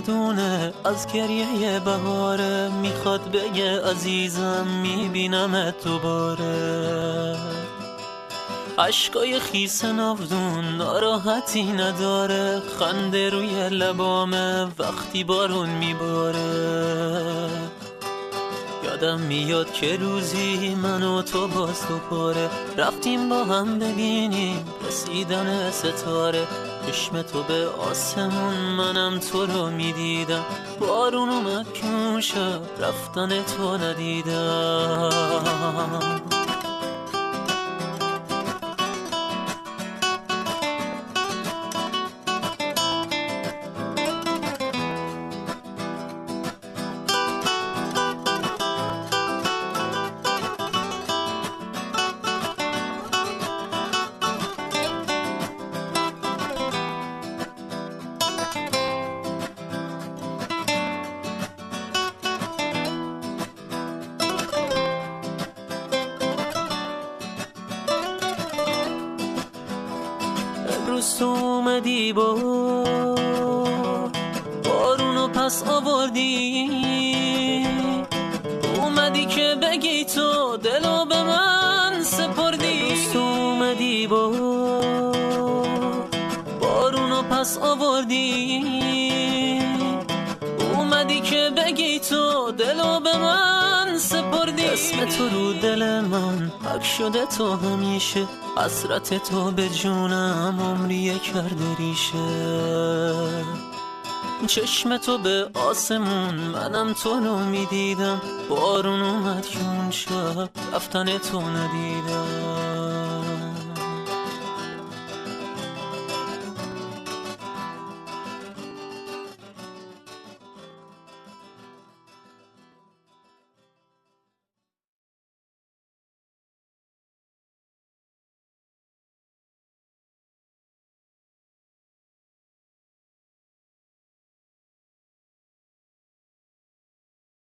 دونه از گریه بهاره می‌خواد بگه عزیزم میبینمت دوباره. عشقای خیس نافدون ناراحتی نداره. خنده روی لبامه وقتی بارون میباره. یادم میاد که روزی من و تو باز دوباره رفتیم با هم ببینیم رسیدن ستاره. چشم تو به آسمون منم تو رو می‌دیدم. بارون اومد که رفتن تو ندیدم. تو اومدی با بارونو پس آوردی. اومدی که بگی تو دلو به من سپردی. تو اومدی با بارونو پس آوردی. اومدی که بگی تو دلو به من سپردی. اسم تو رو دل من حق شده تو همیشه. حسرت تو به جونم عمریه کرده ریشه چشم تو به آسمون منم تو رو می‌دیدم. بارون اومد که اون شب رفتن تو ندیدم.